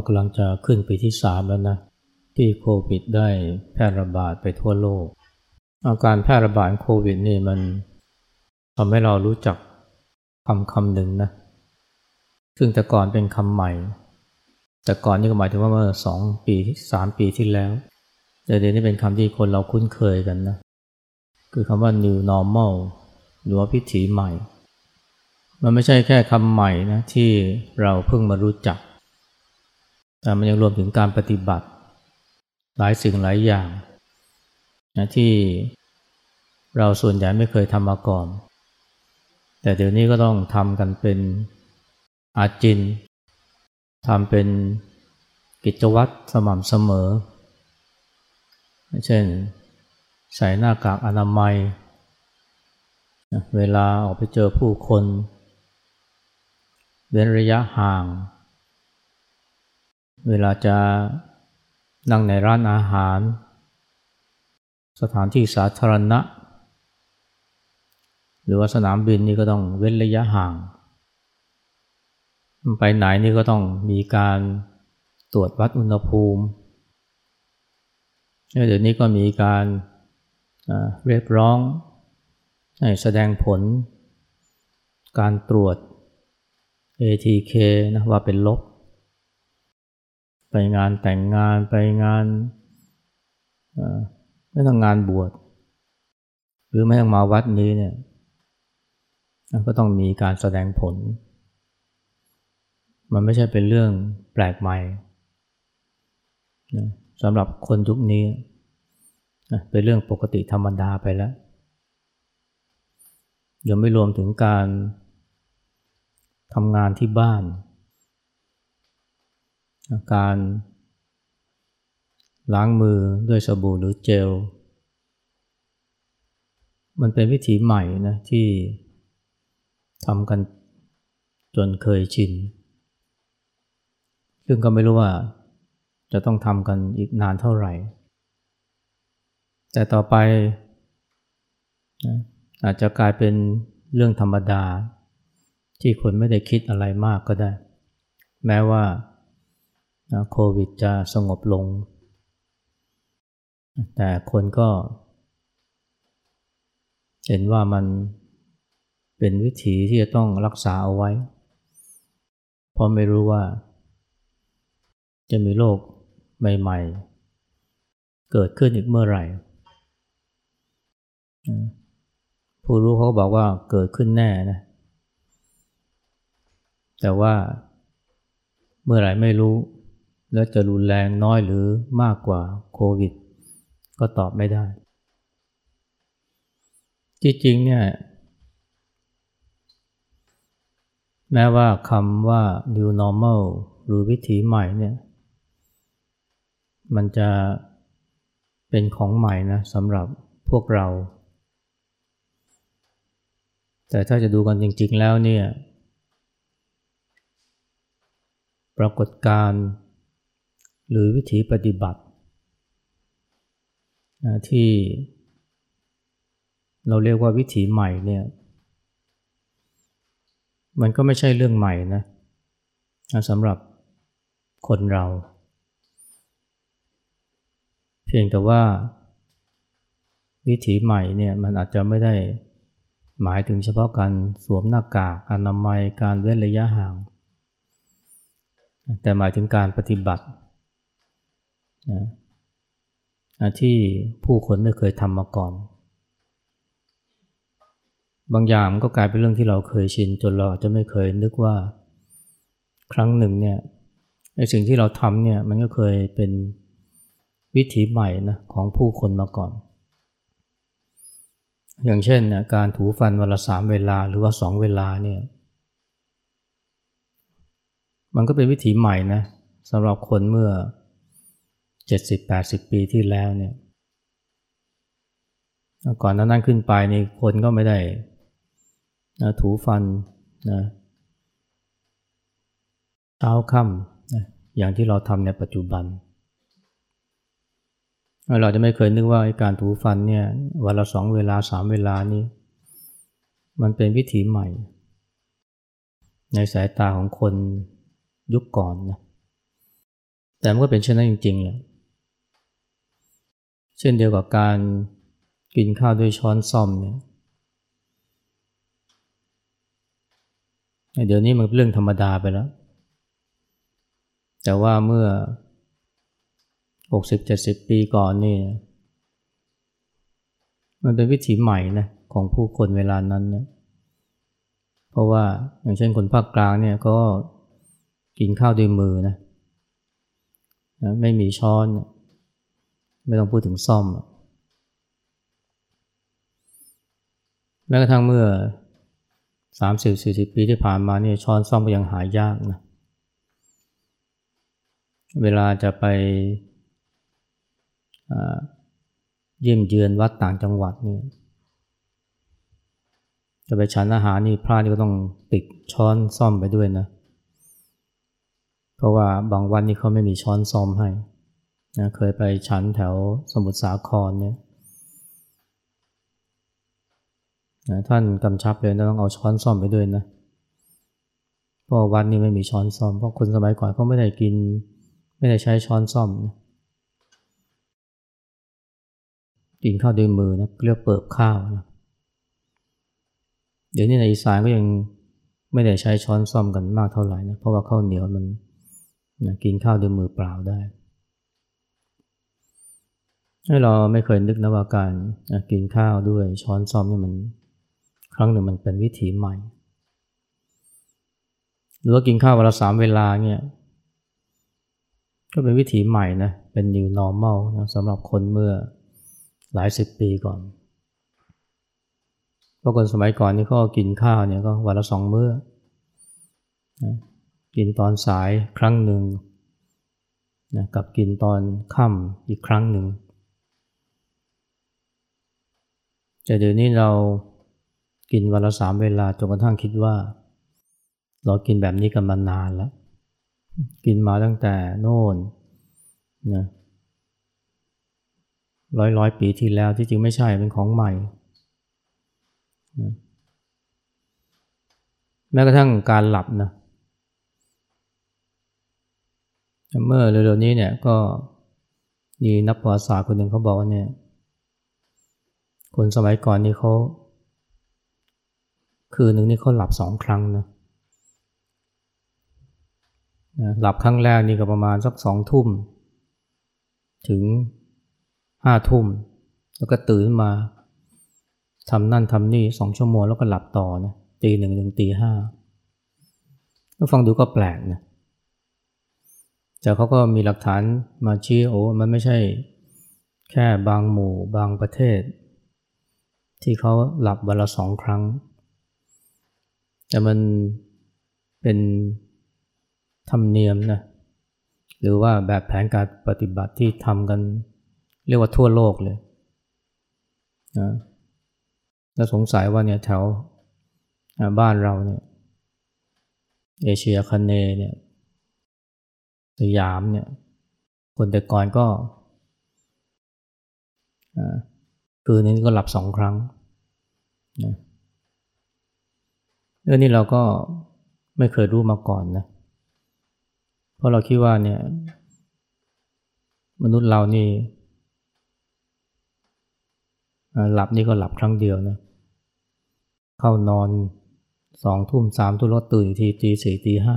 ก็กำลังจะขึ้นปีที่สามแล้วนะ ที่โควิดได้แพร่ระบาดไปทั่วโลก อาการแพร่ระบาดโควิดนี่มันทำให้เรารู้จักคำคำหนึ่งนะ ซึ่งแต่ก่อนเป็นคำใหม่ แต่ก่อนนี่ก็หมายถึงว่าเมื่อสองปีสามปีที่แล้ว แต่เดี๋ยวนี้เป็นคำที่คนเราคุ้นเคยกันนะ คือคำว่า new normal หรือว่าพิถีใหม่ มันไม่ใช่แค่คำใหม่นะที่เราเพิ่งมารู้จัก มันยังรวมถึงการปฏิบัติ หลายสิ่งหลายอย่างนะที่เราส่วนใหญ่ไม่เคยทำมาก่อน แต่เดี๋ยวนี้ก็ต้องทำกันเป็นอาจินทำเป็นกิจวัตรสม่ำเสมอ เช่น ใส่หน้ากากอนามัย เวลาออกไปเจอผู้คน เว้นระยะห่าง เวลาจะนั่งในร้านอาหาร สถานที่สาธารณะ หรือว่าสนามบินนี่ก็ต้องเว้นระยะห่าง ไปไหนนี่ก็ต้องมีการตรวจวัดอุณหภูมิเดี๋ยวนี้ก็มีการเรียกร้องให้แสดงผลการตรวจ ATK นะว่าเป็นลบ ไปงานแต่งงานไปงานไม่ต้องงานบวช หรือไม่ต้องมาวัดนี้เนี่ยก็ต้องมีการแสดงผล มันไม่ใช่เป็นเรื่องแปลกใหม่สำหรับคนยุคนี้ เป็นเรื่องปกติธรรมดาไปแล้วยังไม่รวมถึงการทำงานที่บ้าน การล้างมือด้วยสบู่หรือเจล มันเป็นวิธีใหม่นะที่ทำกันจนเคยชิน ซึ่งก็ไม่รู้ว่าจะต้องทำกันอีกนานเท่าไหร่ แต่ต่อไปนะอาจจะกลายเป็นเรื่องธรรมดา ที่คนไม่ได้คิดอะไรมากก็ได้ แม้ว่า นะโควิดจะสงบลง แต่คนก็ เห็นว่ามันเป็นวิถีที่จะต้องรักษาเอาไว้ เพราะไม่รู้ว่า จะมีโรคใหม่ ๆ เกิดขึ้นอีกเมื่อไหร่ ผู้รู้เขาบอกว่าเกิดขึ้นแน่นะ แต่ว่าเมื่อไหร่ไม่รู้ แล้วจะรุนแรงน้อยหรือมากกว่าโควิด ก็ตอบไม่ได้ จริงๆเนี่ยแม้ว่าคำว่า new normal หรือวิถีใหม่เนี่ย มันจะเป็นของใหม่นะสำหรับพวกเรา แต่ถ้าจะดูกันจริง ๆ แล้วเนี่ย ปรากฏการณ์ หรือวิธีปฏิบัติที่เราเรียกว่าวิถีใหม่เนี่ยมันก็ไม่ใช่เรื่องใหม่นะสำหรับคนเรา เพียงแต่ว่าวิถีใหม่เนี่ยมันอาจจะไม่ได้หมายถึงเฉพาะการสวมหน้ากากอนามัยการเว้นระยะห่าง แต่หมายถึงการปฏิบัติ นะที่ผู้คนไม่เคยทำมาก่อน บางอย่างก็กลายเป็นเรื่องที่เราเคยชิน จนเราอาจจะไม่เคยนึกว่าครั้งหนึ่งเนี่ยไอ้สิ่งที่เราทำเนี่ยมันก็เคยเป็นวิถีใหม่นะของผู้คนมาก่อน อย่างเช่นนะการถูฟันวันละสามเวลาหรือว่าสองเวลาเนี่ยมันก็เป็นวิถีใหม่นะสำหรับคนเมื่อ 70-80ปีที่แล้วเนี่ยก่อนนั้นขึ้นไปนี่คนก็ไม่ได้นะถูฟันนะเช้าค่ำนะอย่างที่เราทำในปัจจุบัน เราจะไม่เคยนึกว่าการถูฟันเนี่ยวันละสองเวลาสามเวลานี้ มันเป็นวิถีใหม่ ในสายตาของคนยุคก่อนนะแต่มันก็เป็นเช่นนั้นจริงๆเลย เช่นเดียวกับการกินข้าวด้วยช้อนซ่อมเนี่ยเดี๋ยวนี้มันเป็นเรื่องธรรมดาไปแล้ว แต่ว่าเมื่อ 60-70 ปีก่อนนี่ มันเป็นวิถีใหม่นะของผู้คนเวลานั้นนี่ยเพราะว่าอย่างเช่นคนภาคกลางเนี่ยก็กินข้าวด้วยมือนะนะไม่มีช้อน ไม่ต้องพูดถึงซ่อมแม้กระทั่งเมื่อสามสิบสี่สิบปีที่ผ่านมาเนี่ยช้อนซ่อมก็ยังหายากนะ เวลาจะไปเยี่ยมเยือนวัดต่างจังหวัดเนี่ยจะไปฉันอาหารนี่พระนี่ก็ต้องติดช้อนซ่อมไปด้วยนะ เพราะว่าบางวันนี่เขาไม่มีช้อนซ่อมให้ นะเคยไปฉันแถวสมุทรสาครเนี่ยท่านกำชับเลยนะต้องเอาช้อนซ่อมไปด้วยนะเพราะวัดนี้ไม่มีช้อนซ่อม เพราะคนสมัยก่อนเขาไม่ได้กิน ไม่ได้ใช้ช้อนซ่อมนะกินข้าวด้วยมือนะเรียกเปิบข้าวนะเดี๋ยวนี้ในอีสานก็ยังไม่ได้ใช้ช้อนซ่อมกันมากเท่าไหร่นะเพราะว่าข้าวเหนียวมันนะกินข้าวด้วยมือเปล่าได้ เราไม่เคยนึกนะว่าการกินข้าวด้วยช้อนซ่อมนี่มัน ครั้งหนึ่งมันเป็นวิถีใหม่ หรือว่ากินข้าววันละสามเวลาเนี่ยก็เป็นวิถีใหม่นะ เป็น new normal นะสำหรับคนเมื่อหลายสิบปีก่อนเพราะคนสมัยก่อนนี่ก็กินข้าวเนี่ยก็วันละสองมื้อนะกินตอนสายครั้งหนึ่งนะกับกินตอนค่ำอีกครั้งหนึ่ง แต่เดี๋ยวนี้เรากินวันละสามเวลาจนกระทั่งคิดว่า เรากินแบบนี้กันมานานแล้ว กินมาตั้งแต่โน่นนะร้อยร้อยปีที่แล้วที่จริงไม่ใช่เป็นของใหม่นะแม้กระทั่งการหลับนะเมื่อเร็วๆนี้เนี่ยก็มีนักประวัติศาสตร์คนหนึ่งเขาบอกว่าเนี่ย คนสมัยก่อนนี่เขาคืนหนึ่งนี่เขาหลับสองครั้งนะหลับครั้งแรกนี่ก็ประมาณสักสองทุ่ม ถึงห้าทุ่ม แล้วก็ตื่นมาทำนั่นทำนี่สองชั่วโมงแล้วก็หลับต่อนะตีหนึ่งถึงตีห้าก็ฟังดูก็แปลกนะแต่เขาก็มีหลักฐานมาชี้โอ้มันไม่ใช่แค่บางหมู่บางประเทศ ที่เขาหลับวันละสองครั้ง แต่มันเป็นธรรมเนียมนะหรือว่าแบบแผนการปฏิบัติที่ทำกัน เรียกว่าทั่วโลกเลยนะแล้วสงสัยว่าเนี่ยแถวบ้านเราเนี่ยเอเชียคเนเนี่ยสยามเนี่ยคนแต่ก่อนก็ คืนนี้ก็หลับสองครั้งนะเรื่องนี้เราก็ไม่เคยรู้มาก่อนนะ เพราะเราคิดว่าเนี่ย มนุษย์เรานี่หลับนี่ก็หลับครั้งเดียวนะ เข้านอนสองทุ่มสามทุ่มแล้วตื่นทีตีสี่ตีห้า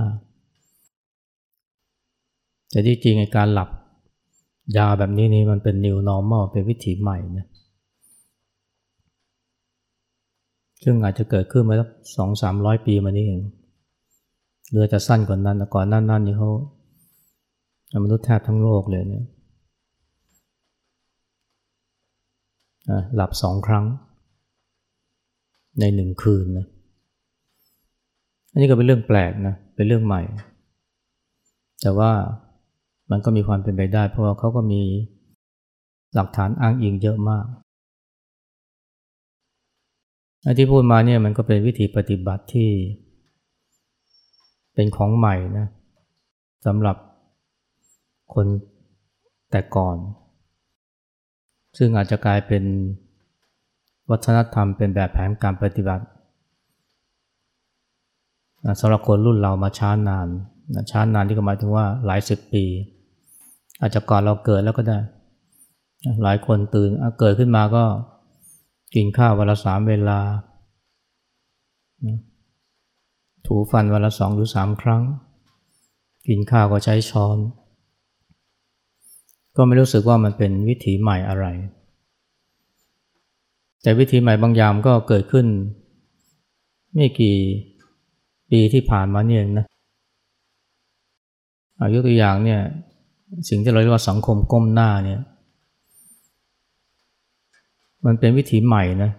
แต่ที่จริงการหลับยาแบบนี้นี่มันเป็น new normal เป็นวิถีใหม่นะ ซึ่งอาจจะเกิดขึ้นมาสักสองสามร้อยปีมานี้เองเรือจะสั้นกว่านั้นแต่ก่อนนั้นนั่นนี่เขามนุษย์แทบทั้งโลกเลยเนี่ยหลับสองครั้ง ในหนึ่งคืนนะอันนี้ก็เป็นเรื่องแปลกนะเป็นเรื่องใหม่ แต่ว่ามันก็มีความเป็นไปได้ เพราะว่าเขาก็มีหลักฐานอ้างอิงเยอะมาก ที่พูดมาเนี่ยมันก็เป็นวิธีปฏิบัติที่ เป็นของใหม่นะสำหรับคนแต่ก่อน ซึ่งอาจจะกลายเป็นวัฒนธรรมเป็นแบบแผนการปฏิบัติสำหรับคนรุ่นเรามาช้านานช้านานที่ก็หมายถึงว่าหลายสิบปี อาจจะก่อนเราเกิดแล้วก็ได้ หลายคนตื่นเกิดขึ้นมาก็ กินข้าววันละสามเวลา ถูฟันวันละสองหรือสามครั้ง กินข้าวก็ใช้ช้อน ก็ไม่รู้สึกว่ามันเป็นวิถีใหม่อะไร แต่วิถีใหม่บางอย่างก็เกิดขึ้น ไม่กี่ปีที่ผ่านมาเนี่ยนะอายุตัวอย่างเนี่ยสิ่งที่เราเรียกว่าสังคมก้มหน้าเนี่ย มันเป็นวิถีใหม่นะ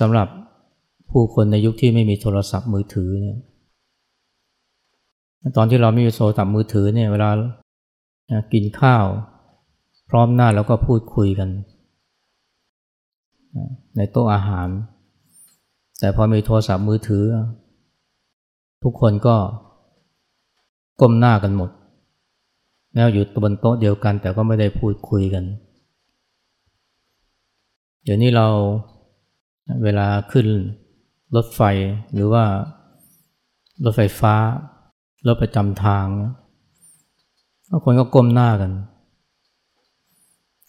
สำหรับผู้คนในยุคที่ไม่มีโทรศัพท์มือถือเนี่ยตอนที่เราไม่มีโทรศัพท์มือถือเนี่ยเวลากินข้าว พร้อมหน้าแล้วก็พูดคุยกัน ในโต๊ะอาหาร แต่พอมีโทรศัพท์มือถือ ทุกคนก็ก้มหน้ากันหมดแม้วอยู่บนโต๊ะเดียวกันแต่ก็ไม่ได้พูดคุยกัน เดี๋ยวนี้เราเวลาขึ้นรถไฟหรือว่ารถไฟฟ้า รถประจำทางคนก็ก้มหน้ากัน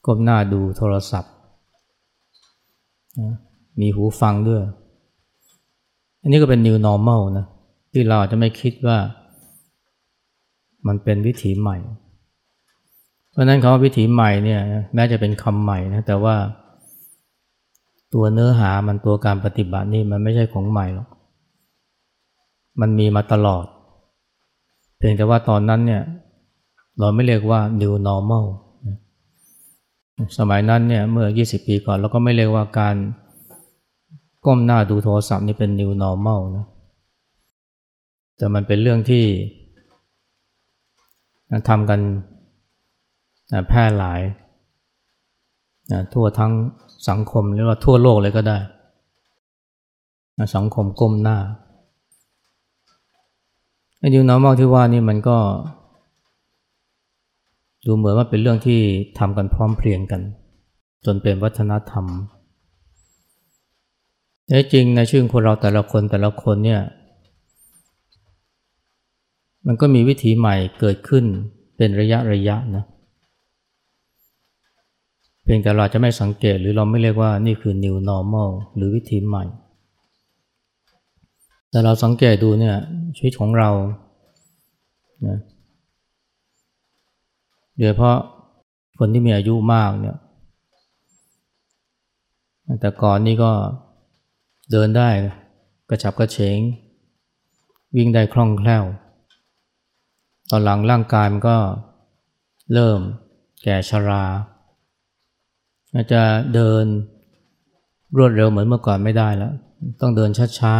ก้มหน้าดูโทรศัพท์ มีหูฟังด้วย อันนี้ก็เป็น new normal นะที่เราจะไม่คิดว่ามันเป็นวิถีใหม่ เพราะนั้นคำว่าวิถีใหม่เนี่ยแม้จะเป็นคำใหม่นะแต่ว่า ตัวเนื้อหามันตัวการปฏิบัตินี่มันไม่ใช่ของใหม่หรอก มันมีมาตลอด เพียงแต่ว่าตอนนั้นเนี่ยเราไม่เรียกว่า new normal สมัยนั้นเนี่ยเมื่อ 20 ปีก่อนเราก็ไม่เรียกว่าการก้มหน้าดูโทรศัพท์นี่เป็น new normal นะแต่มันเป็นเรื่องที่ทำกันแพร่หลายทั่วทั้ง สังคมหรือว่าทั่วโลกเลยก็ได้ สังคมก้มหน้าไอ้ดิวนอร์มอลที่ว่านี่มันก็ ดูเหมือนว่าเป็นเรื่องที่ทำกันพร้อมเพรียงกัน จนเป็นวัฒนธรรมแต่จริงในชื่อคนเราแต่ละคนแต่ละคนเนี่ย มันก็มีวิธีใหม่เกิดขึ้นเป็นระยะระยะนะเเพียงแต่เราจะไม่สังเกตหรือเราไม่เรียกว่านี่คือ new normal หรือวิธีใหม่ แต่เราสังเกตดูเนี่ยชีวิตของเรานะโดยเพราะคนที่มีอายุมากเนี่ยแต่ก่อนนี่ก็เดินได้กระฉับกระเฉง วิ่งได้คล่องแคล่ว ตอนหลังร่างกายมันก็เริ่มแก่ชรา อาจจะเดินรวดเร็วเหมือนเมื่อก่อนไม่ได้แล้ว ต้องเดินช้า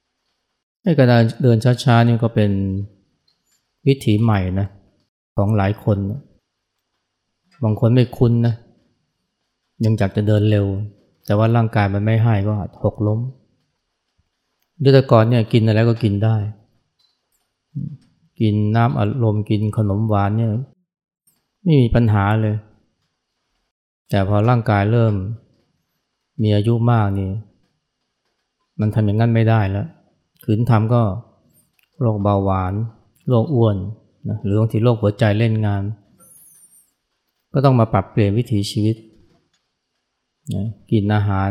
ๆให้การเดินช้าๆนี่ก็เป็นวิถีใหม่นะของหลายคนบางคนไม่คุ้นนะยังอยากจะเดินเร็ว แต่ว่าร่างกายมันไม่ให้ก็หกล้มด้วยแต่ก่อนเนี่ยกินอะไรก็กินได้ กินน้ำอัดลมกินขนมหวานเนี่ยไม่มีปัญหาเลย แต่พอร่างกายเริ่มมีอายุมากนี่ มันทำอย่างนั้นไม่ได้แล้วขืนทำก็โรคเบาหวาน โรคอ้วนนะหรือบางทีโรคหัวใจเล่นงาน ก็ต้องมาปรับเปลี่ยนวิถีชีวิตนะกินอาหาร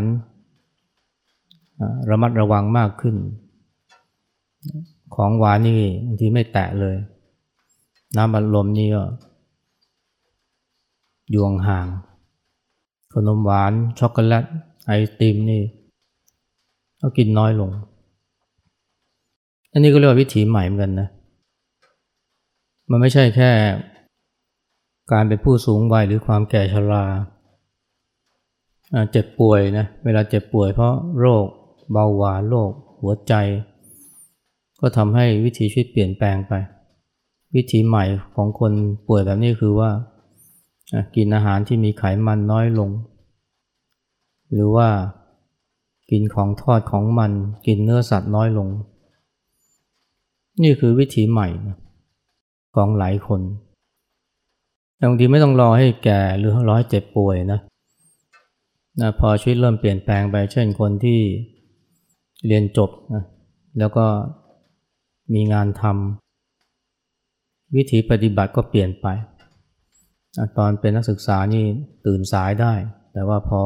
ระมัดระวังมากขึ้น ของหวานนี่บางทีไม่แตะเลย น้ำบัดลมนี่ก็ยวงห่าง ขนมหวาน ช็อกโกแลตไอติมนี่ก็กินน้อยลง อันนี้ก็เรียกว่าวิถีใหม่เหมือนกันนะ มันไม่ใช่แค่ การเป็นผู้สูงวัยหรือความแก่ชราเจ็บป่วยนะ เวลาเจ็บป่วยเพราะโรค เบาหวานโรคหัวใจ ก็ทำให้วิถีชีวิตเปลี่ยนแปลงไป วิถีใหม่ของคนป่วยแบบนี้คือว่า กินอาหารที่มีไขมันน้อยลง หรือว่ากินของทอดของมัน กินเนื้อสัตว์น้อยลง นี่คือวิถีใหม่ของหลายคนบางทีไม่ต้องรอให้แก่หรือรอให้เจ็บป่วยนะนะพอชีวิตเริ่มเปลี่ยนแปลงไป เช่นคนที่เรียนจบนะแล้วก็มีงานทำวิธีปฏิบัติก็เปลี่ยนไป ตอนเป็นนักศึกษานี่ตื่นสายได้ แต่ว่าพอ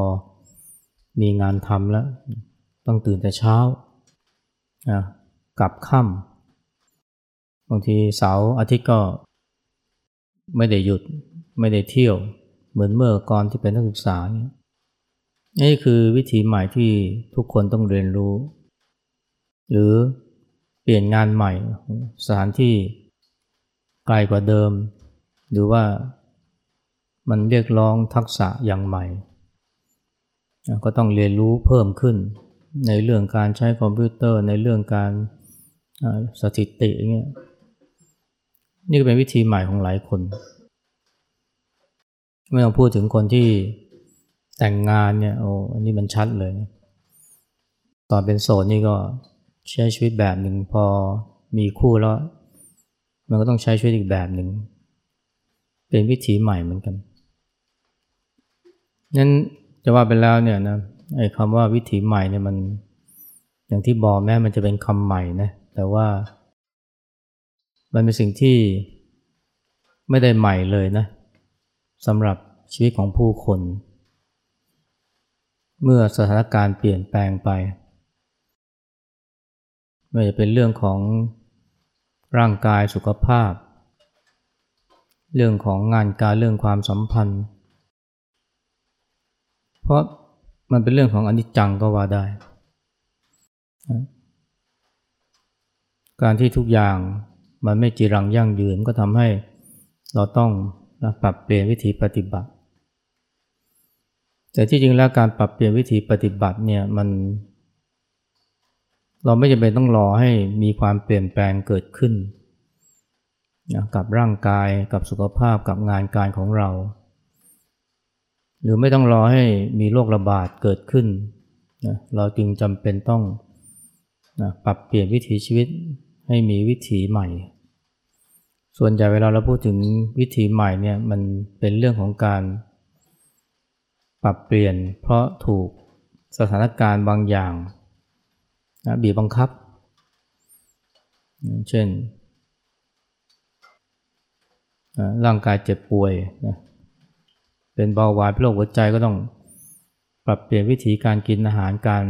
มีงานทำแล้ว ต้องตื่นแต่เช้ากลับค่ำบางทีเสาร์อาทิตย์ก็ไม่ได้หยุดไม่ได้เที่ยว เหมือนเมื่อก่อนที่เป็นนักศึกษาเนี่ยนี่คือวิธีใหม่ที่ทุกคนต้องเรียนรู้ หรือเปลี่ยนงานใหม่ สถานที่ไกลกว่าเดิม หรือว่า มันเรียกร้องทักษะอย่างใหม่ ก็ต้องเรียนรู้เพิ่มขึ้น ในเรื่องการใช้คอมพิวเตอร์ในเรื่องการสถิติอย่างเงี้ยนี่ก็เป็นวิธีใหม่ของหลายคน ไม่ต้องพูดถึงคนที่แต่งงานเนี่ยโอ้อันนี้มันชัดเลย ตอนเป็นโสดนี่ก็ใช้ชีวิตแบบหนึ่งพอมีคู่แล้ว มันก็ต้องใช้ชีวิตอีกแบบหนึ่ง เป็นวิถีใหม่เหมือนกัน นั้นจะว่าไปแล้วเนี่ยนะไอ้คำว่าวิถีใหม่เนี่ยมัน อย่างที่บอกแม้มันจะเป็นคำใหม่นะแต่ว่า มันเป็นสิ่งที่ไม่ได้ใหม่เลยนะสำหรับชีวิตของผู้คน เมื่อสถานการณ์เปลี่ยนแปลงไปไม่ว่าจะเป็นเรื่องของร่างกายสุขภาพ เรื่องของงานการเรื่องความสัมพันธ์ เพราะมันเป็นเรื่องของอนิจจังก็ว่าได้ การที่ทุกอย่างมันไม่จีรังยั่งยืนก็ทำให้เราต้องนะปรับเปลี่ยนวิธีปฏิบัติ แต่ที่จริงแล้วการปรับเปลี่ยนวิธีปฏิบัติเนี่ยมัน เราไม่จำเป็นต้องรอให้มีความเปลี่ยนแปลงเกิดขึ้นนะกับร่างกายกับสุขภาพกับงานการของเรา หรือไม่ต้องรอให้มีโรคระบาดเกิดขึ้นนะเราจึงจำเป็นต้องนะปรับเปลี่ยนวิถีชีวิตให้มีวิถีใหม่ ส่วนใหญ่เวลาเราพูดถึงวิธีใหม่เนี่ยมันเป็นเรื่องของการปรับเปลี่ยนเพราะถูกสถานการณ์บางอย่างนะบีบบังคับ เช่น ร่างกายเจ็บป่วยนะ เป็นเบาหวานเป็นโรคหัวใจก็ต้องปรับเปลี่ยนวิธีการกินอาหารการ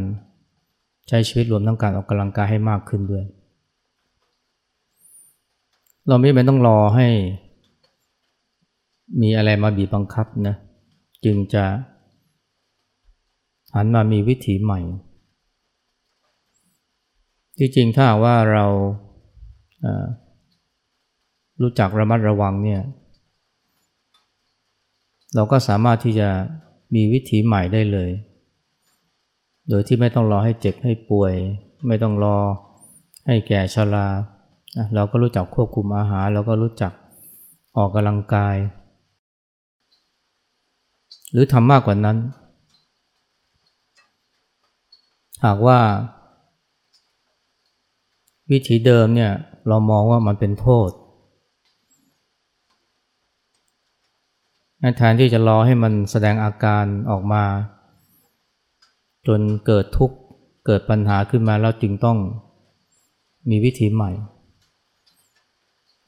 ใช้ชีวิตรวมทั้งการออกกำลังกายให้มากขึ้นด้วย เราไม่เป็นต้องรอให้ มีอะไรมาบีบบังคับนะจึงจะหันมามีวิถีใหม่ ที่จริงถ้าว่าเรารู้จักระมัดระวังเนี่ย เราก็สามารถที่จะมีวิถีใหม่ได้เลย โดยที่ไม่ต้องรอให้เจ็บให้ป่วย ไม่ต้องรอให้แก่ชราเราก็รู้จักควบคุมอาหาร เราก็รู้จักออกกำลังกาย หรือทำมากกว่านั้น หากว่า วิธีเดิมเนี่ยเรามองว่ามันเป็นโทษ แทนที่จะรอให้มันแสดงอาการออกมา จนเกิดทุกข์เกิดปัญหาขึ้นมาแล้วจึงต้องมีวิธีใหม่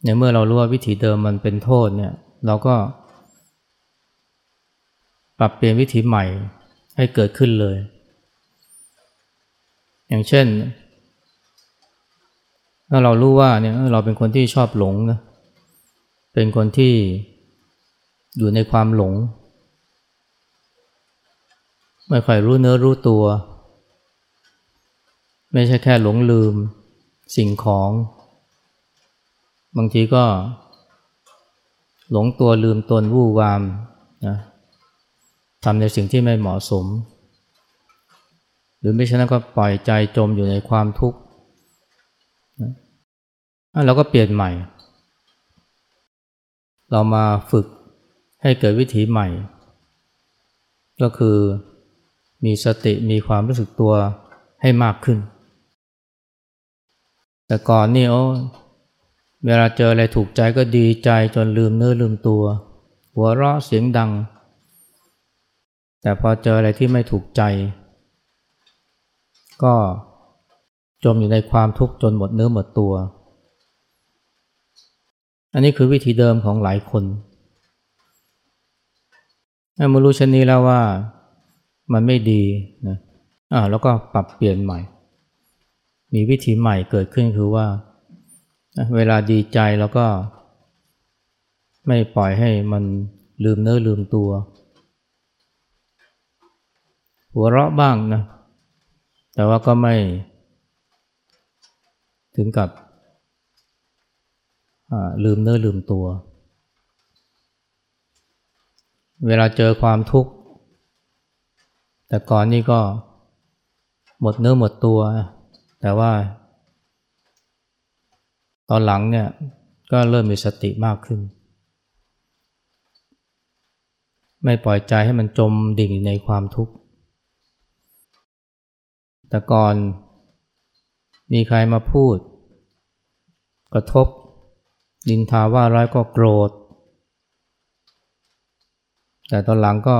เนี่ยเมื่อเรารู้ว่าวิธีเดิมมันเป็นโทษเนี่ยเราก็ ปรับเปลี่ยนวิธีใหม่ให้เกิดขึ้นเลย อย่างเช่น ถ้าเรารู้ว่าเนี่ยเราเป็นคนที่ชอบหลงนะเป็นคนที่ อยู่ในความหลง ไม่ค่อยรู้เนื้อรู้ตัว ไม่ใช่แค่หลงลืมสิ่งของ บางทีก็ หลงตัวลืมตนวู่วามนะทำในสิ่งที่ไม่เหมาะสม หรือไม่ฉะนั้นก็ปล่อยใจจมอยู่ในความทุกข์เราก็เปลี่ยนใหม่ เรามาฝึก ให้เกิดวิถีใหม่ ก็คือมีสติมีความรู้สึกตัวให้มากขึ้น แต่ก่อนนี่โอ้เวลาเจออะไรถูกใจก็ดีใจจนลืมเนื้อลืมตัว หัวเราะเสียงดัง แต่พอเจออะไรที่ไม่ถูกใจ ก็จมอยู่ในความทุกข์จนหมดเนื้อหมดตัว อันนี้คือวิธีเดิมของหลายคน เมื่อรู้ชนนี้แล้วว่ามันไม่ดีนะอ่าแล้วก็ปรับเปลี่ยนใหม่ มีวิธีใหม่เกิดขึ้นคือว่า เวลาดีใจแล้วก็ ไม่ปล่อยให้มันลืมเนื้อลืมตัว หัวเราะบ้างนะ แต่ว่าก็ไม่ ถึงกับลืมเนื้อลืมตัว เวลาเจอความทุกข์ แต่ก่อนนี่ก็หมดเนื้อหมดตัว แต่ว่า ตอนหลังเนี่ยก็เริ่มมีสติมากขึ้น ไม่ปล่อยใจให้มันจมดิ่งในความทุกข์ แต่ก่อนมีใครมาพูด กระทบ ดินทาว่าร้ายก็โกรธ แต่ตอนหลังก็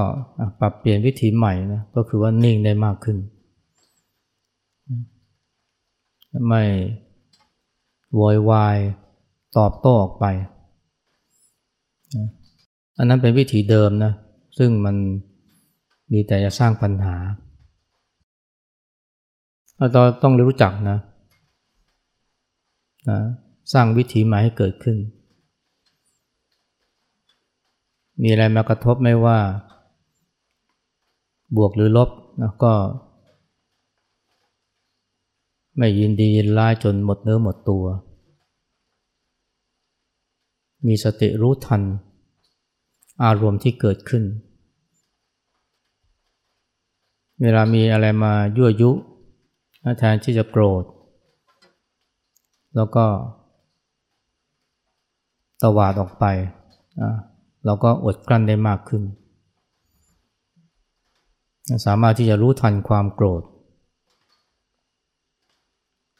ปรับเปลี่ยนวิธีใหม่นะก็คือว่านิ่งได้มากขึ้น ไม่โวยวายตอบโต้ออกไป อันนั้นเป็นวิธีเดิมนะซึ่งมันมีแต่จะสร้างปัญหาเราต้องรู้จักนะนะ สร้างวิถีใหม่ให้เกิดขึ้น มีอะไรมากระทบไม่ว่า บวกหรือลบนะก็ ไม่ยินดียินร้ายจนหมดเนื้อหมดตัว มีสติรู้ทัน อารมณ์ที่เกิดขึ้น เวลามีอะไรมายั่วยุแทนที่จะโกรธ แล้วก็ตวาดออกไป เราก็อดกลั้นได้มากขึ้น สามารถที่จะรู้ทันความโกรธ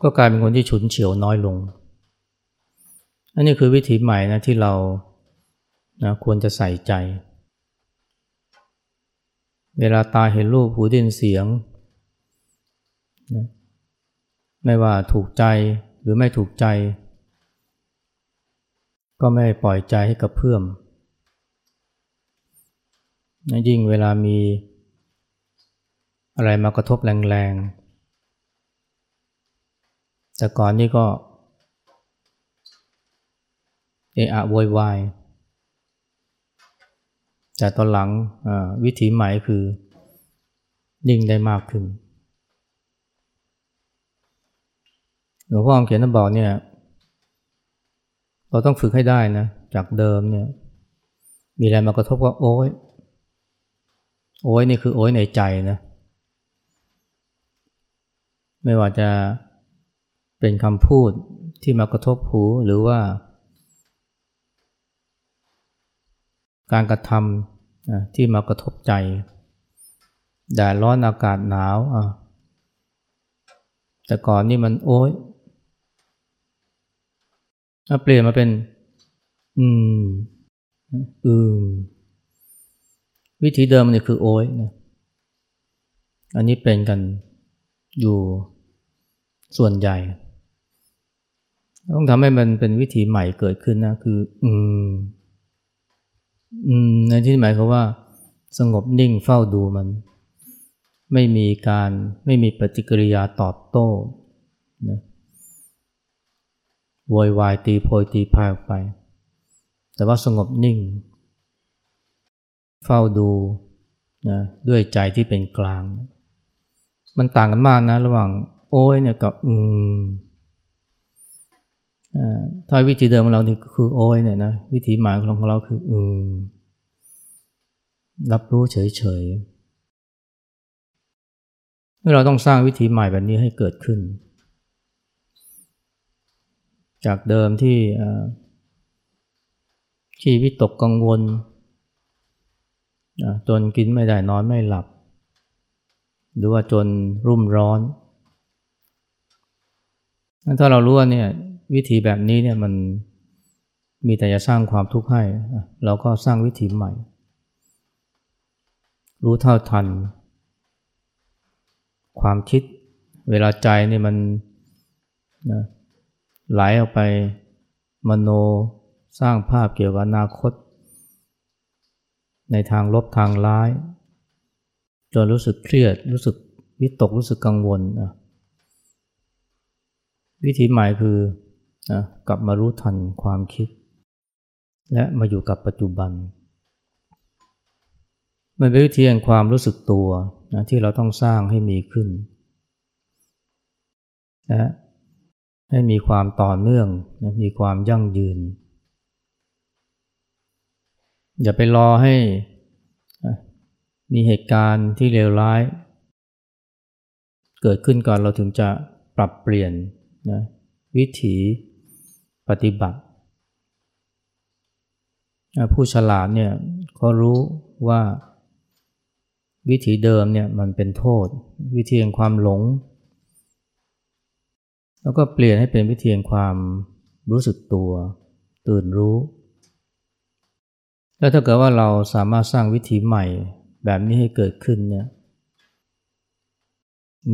ก็กลายเป็นคนที่ฉุนเฉียวน้อยลง อันนี้คือวิธีใหม่นะที่เรานะควรจะใส่ใจ เวลาตาเห็นรูปหูได้ยินเสียงนะไม่ว่าถูกใจหรือไม่ถูกใจ ก็ไม่ปล่อยใจให้กับเพื่อม ยิ่งเวลามีอะไรมากระทบแรงๆ แต่ก่อนนี่ก็เอะอะโวยวาย แต่ตอนหลังวิธีใหม่คือนิ่งได้มากขึ้น หลวงพ่อเขียนบอกเนี่ย เราต้องฝึกให้ได้นะ จากเดิมเนี่ย มีอะไรมากระทบก็โอ้ย โอ้ยนี่คือโอ้ยในใจนะ ไม่ว่าจะเป็นคำพูดที่มากระทบหูหรือว่า การกระทำที่มากระทบใจแดดร้อนอากาศหนาวอะแต่ก่อนนี่มันโอ้ยเปลี่ยนมาเป็น อืม อืม วิธีเดิมมันคือโอ้ยนะอันนี้เป็นกันอยู่ส่วนใหญ่ ต้องทำให้มันเป็นวิธีใหม่เกิดขึ้นนะคือ อืม อืมในที่หมายคือว่า สงบนิ่งเฝ้าดูมัน ไม่มีการไม่มีปฏิกิริยาตอบโต้นะโวยวายตีโพยตีพายออกไป แต่ว่าสงบนิ่ง เฝ้าดูนะด้วยใจที่เป็นกลาง มันต่างกันมากนะ ระหว่าง โอ้ยเนี่ยกับอืมถ้าวิธีเดิมของเรานี่คือโอ้ยเนี่ยนะวิธีหมายของเราคืออืมรับรู้เฉยๆเราต้องสร้างวิธีใหม่แบบนี้ให้เกิดขึ้น จากเดิมที่ที่วิตกกังวล จนกินไม่ได้นอนไม่หลับ หรือว่าจนรุ่มร้อนถ้าเรารู้ว่าเนี่ยวิธีแบบนี้เนี่ยมันมีแต่จะสร้างความทุกข์ให้ เราก็สร้างวิธีใหม่ รู้เท่าทัน ความคิดเวลาใจนี่มันนะไหลออกไปมโนสร้างภาพเกี่ยวกับอนาคต ในทางลบทางร้าย จนรู้สึกเครียด รู้สึกวิตกรู้สึกกังวลนะวิธีใหม่คือนะกลับมารู้ทันความคิด และมาอยู่กับปัจจุบัน มันเป็นวิธีแห่งความรู้สึกตัวนะที่เราต้องสร้างให้มีขึ้นและให้มีความต่อเนื่องนะมีความยั่งยืน อย่าไปรอให้มีเหตุการณ์ที่เลวร้าย เกิดขึ้นก่อนเราถึงจะปรับเปลี่ยนนะวิถีปฏิบัติ ผู้ฉลาดเนี่ยเขารู้ว่าวิถีเดิมเนี่ยมันเป็นโทษ วิธีแห่งความหลง แล้วก็เปลี่ยนให้เป็นวิธีแห่งความรู้สึกตัว ตื่นรู้ แล้วถ้าเกิดว่าเราสามารถสร้างวิถีใหม่แบบนี้ให้เกิดขึ้นเนี่ย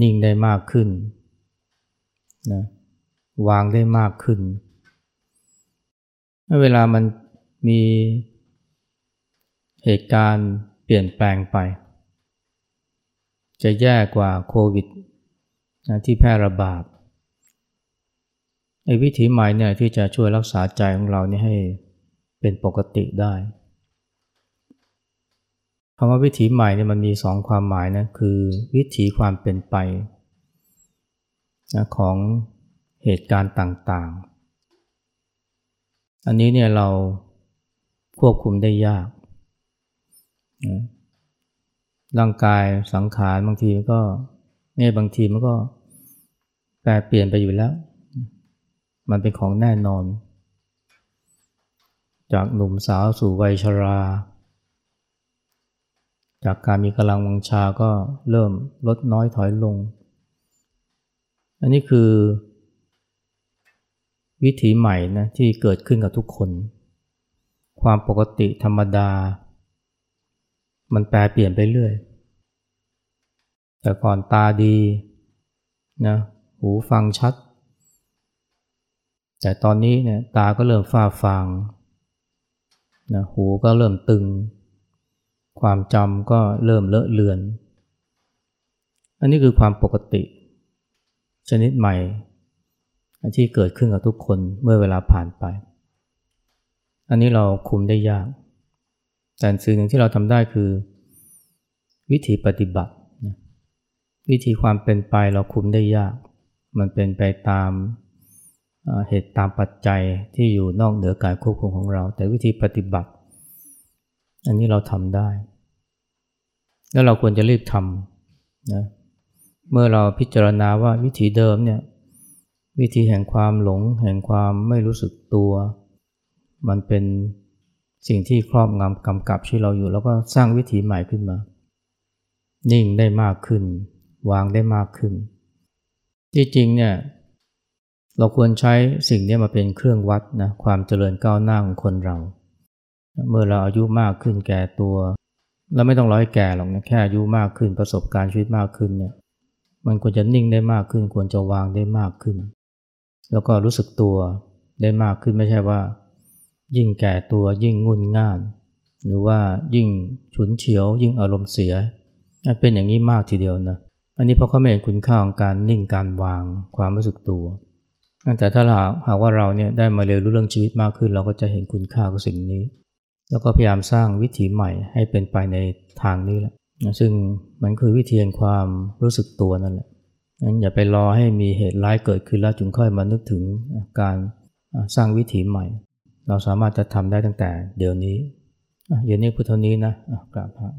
นิ่งได้มากขึ้นนะวางได้มากขึ้น เวลามันมีเหตุการณ์เปลี่ยนแปลงไป จะแย่กว่าโควิดนะที่แพร่ระบาดไอ้วิธีใหม่เนี่ยที่จะช่วยรักษาใจของเรานี่ให้เป็นปกติได้ คำว่าวิถีใหม่เนี่ยมันมีสองความหมายนะคือวิถีความเป็นไปนะของเหตุการณ์ต่างๆ อันนี้เนี่ยเราควบคุมได้ยากนะร่างกายสังขารบางทีมันก็เนี่ยบางทีมันก็แปรเปลี่ยนไปอยู่แล้ว มันเป็นของแน่นอน จากหนุ่มสาวสู่วัยชรา จากการมีกำลังวังชาก็เริ่มลดน้อยถอยลง อันนี้คือ วิถีใหม่นะที่เกิดขึ้นกับทุกคน ความปกติธรรมดา มันแปลเปลี่ยนไปเรื่อย แต่ก่อนตาดีนะหูฟังชัด แต่ตอนนี้เนี่ยตาก็เริ่มฝ้าฟางนะหูก็เริ่มตึง ความจำก็เริ่มเลอะเลือน อันนี้คือความปกติ ชนิดใหม่ที่เกิดขึ้นกับทุกคนเมื่อเวลาผ่านไป อันนี้เราคุมได้ยาก แต่สิ่งหนึ่งที่เราทำได้คือ วิธีปฏิบัติ วิธีความเป็นไปเราคุมได้ยาก มันเป็นไปตามเหตุตามปัจจัยที่อยู่นอกเหนือการควบคุมของเรา แต่วิธีปฏิบัติ อันนี้เราทำได้ แล้วเราควรจะรีบทำนะเมื่อเราพิจารณาว่าวิธีเดิมเนี่ยวิธีแห่งความหลง แห่งความไม่รู้สึกตัว มันเป็นสิ่งที่ครอบงำกำกับชีวิตเราอยู่ แล้วก็สร้างวิธีใหม่ขึ้นมา นิ่งได้มากขึ้น วางได้มากขึ้น ที่จริงเนี่ยเราควรใช้สิ่งนี้มาเป็นเครื่องวัดนะความเจริญก้าวหน้าของคนเรา เมื่อเราอายุมากขึ้นแก่ตัวเราไม่ต้องร้อยแก่หรอกนะแค่อายุมากขึ้นประสบการณ์ชีวิตมากขึ้นเนี่ยมันควรจะนิ่งได้มากขึ้น ควรจะวางได้มากขึ้น แล้วก็รู้สึกตัวได้มากขึ้นไม่ใช่ว่า ยิ่งแก่ตัวยิ่งงุนง่าน หรือว่ายิ่งฉุนเฉียว ยิ่งอารมณ์เสีย เป็นอย่างนี้มากทีเดียวนะอันนี้เพราะเขาไม่เห็นคุณค่าของการนิ่งการวางความรู้สึกตัวแต่ถ้าหากว่าเราเนี่ยได้มาเรียนรู้เรื่องชีวิตมากขึ้น เราก็จะเห็นคุณค่าของสิ่งนี้ แล้วก็พยายามสร้างวิถีใหม่ให้เป็นไปในทางนี้แหละซึ่งมันคือวิธีความรู้สึกตัวนั่นแหละงั้นอย่าไปรอให้มีเหตุร้ายเกิดขึ้นแล้วจึงค่อยมานึกถึงการสร้างวิถีใหม่ เราสามารถจะทำได้ตั้งแต่เดี๋ยวนี้เดี๋ยวนี้พุทธนี้นะกราบพระ